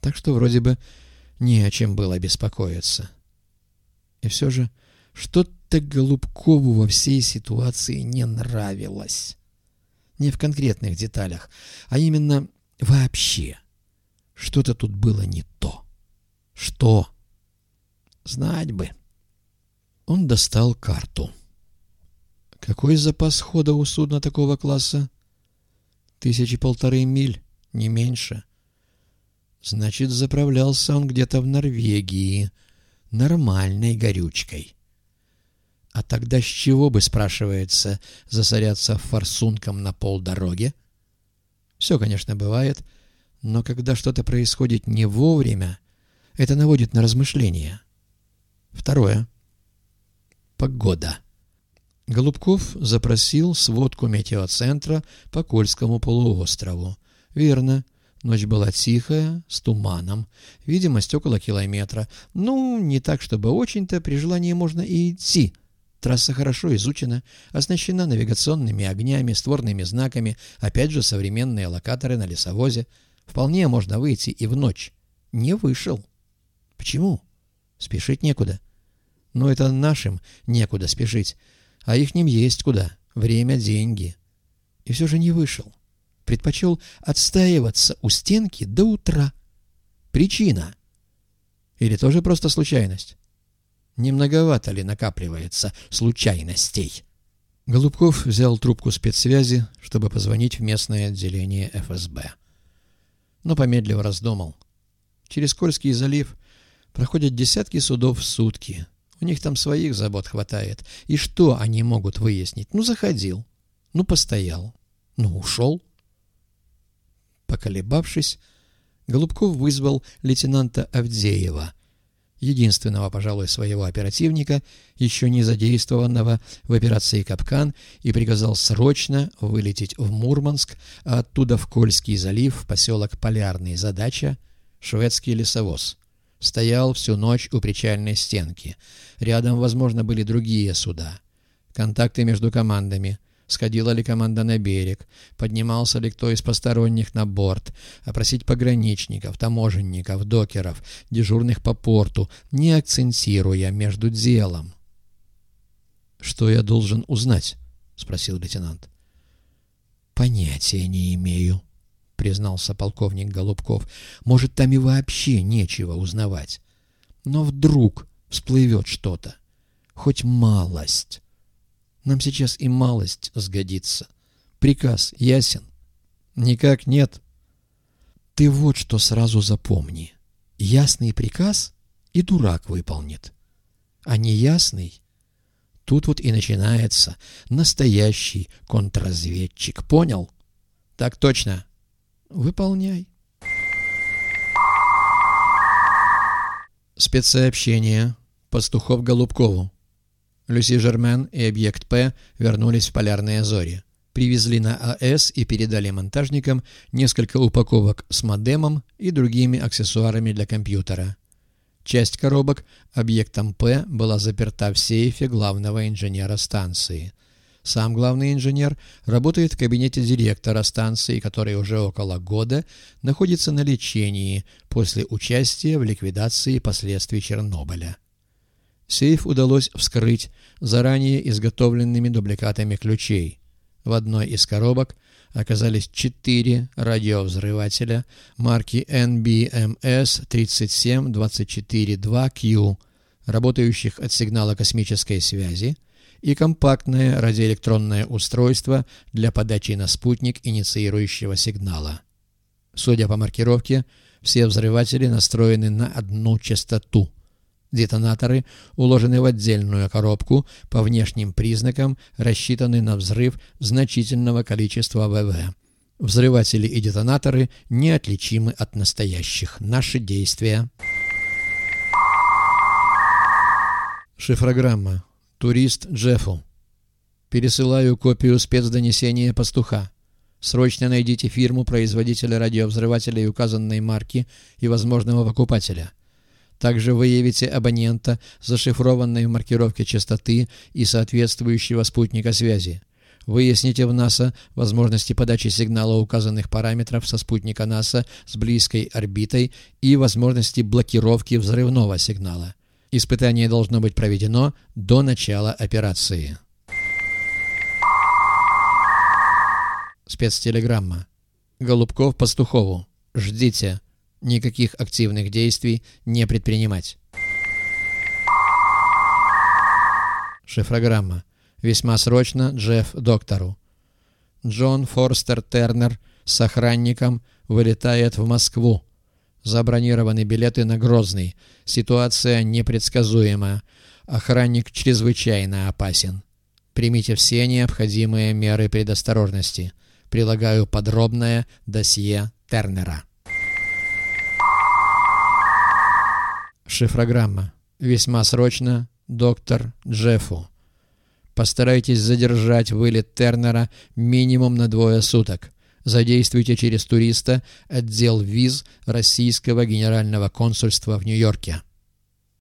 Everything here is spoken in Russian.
Так что вроде бы не о чем было беспокоиться. И все же что-то Голубкову во всей ситуации не нравилось. Не в конкретных деталях, а именно вообще. Что-то тут было не то. Что? Знать бы. Он достал карту. Какой запас хода у судна такого класса? Тысячи полторы миль, не меньше. Значит, заправлялся он где-то в Норвегии. Нормальной горючкой. А тогда с чего бы, спрашивается, засоряться форсунком на полдороге? Все, конечно, бывает, но когда что-то происходит не вовремя, это наводит на размышления. Второе. Погода. Голубков запросил сводку метеоцентра по Кольскому полуострову. Верно. Ночь была тихая, с туманом, видимость около километра. Ну, не так, чтобы очень-то, при желании можно и идти. Трасса хорошо изучена, оснащена навигационными огнями, створными знаками, опять же современные локаторы на лесовозе. Вполне можно выйти и в ночь. Не вышел. Почему? Спешить некуда. Но это нашим некуда спешить, а ихним есть куда. Время — деньги. И все же не вышел предпочел отстаиваться у стенки до утра. Причина? Или тоже просто случайность? Не многовато ли накапливается случайностей? Голубков взял трубку спецсвязи, чтобы позвонить в местное отделение ФСБ. Но помедлив раздумал. Через Кольский залив проходят десятки судов в сутки. У них там своих забот хватает. И что они могут выяснить? Ну, заходил. Ну, постоял. Ну, ушел. Поколебавшись, Голубков вызвал лейтенанта Авдеева, единственного, пожалуй, своего оперативника, еще не задействованного в операции «Капкан», и приказал срочно вылететь в Мурманск, а оттуда в Кольский залив, в поселок Полярный. Задача — шведский лесовоз. Стоял всю ночь у причальной стенки. Рядом, возможно, были другие суда. Контакты между командами — сходила ли команда на берег, поднимался ли кто из посторонних на борт, опросить пограничников, таможенников, докеров, дежурных по порту, не акцентируя между делом. «Что я должен узнать?» — спросил лейтенант. «Понятия не имею», — признался полковник Голубков. «Может, там и вообще нечего узнавать. Но вдруг всплывет что-то, хоть малость». Нам сейчас и малость сгодится. Приказ ясен? Никак нет. Ты вот что сразу запомни. Ясный приказ и дурак выполнит. А неясный Тут вот и начинается настоящий контрразведчик. Понял? Так точно. Выполняй. Спецсообщение. Пастухов Голубкову. Люси Жермен и объект П вернулись в полярные зори. Привезли на АЭС и передали монтажникам несколько упаковок с модемом и другими аксессуарами для компьютера. Часть коробок объектом П была заперта в сейфе главного инженера станции. Сам главный инженер работает в кабинете директора станции, который уже около года находится на лечении после участия в ликвидации последствий Чернобыля. Сейф удалось вскрыть заранее изготовленными дубликатами ключей. В одной из коробок оказались четыре радиовзрывателя марки NBMS 37242Q, работающих от сигнала космической связи, и компактное радиоэлектронное устройство для подачи на спутник инициирующего сигнала. Судя по маркировке, все взрыватели настроены на одну частоту – Детонаторы уложены в отдельную коробку, по внешним признакам рассчитаны на взрыв значительного количества ВВ. Взрыватели и детонаторы неотличимы от настоящих. Наши действия. Шифрограмма. Турист Джеффу. Пересылаю копию спецдонесения пастуха. Срочно найдите фирму производителя радиовзрывателей указанной марки и возможного покупателя. Также выявите абонента, зашифрованной в маркировке частоты и соответствующего спутника связи. Выясните в НАСА возможности подачи сигнала указанных параметров со спутника НАСА с близкой орбитой и возможности блокировки взрывного сигнала. Испытание должно быть проведено до начала операции. Спецтелеграмма. Голубков Пастухову. Ждите. Никаких активных действий не предпринимать. Шифрограмма. Весьма срочно Джефф доктору. Джон Форстер Тернер с охранником вылетает в Москву. Забронированы билеты на Грозный. Ситуация непредсказуема. Охранник чрезвычайно опасен. Примите все необходимые меры предосторожности. Прилагаю подробное досье Тернера. Шифрограмма. Весьма срочно доктор Джеффу. Постарайтесь задержать вылет Тернера минимум на двое суток. Задействуйте через туриста отдел виз Российского генерального консульства в Нью-Йорке.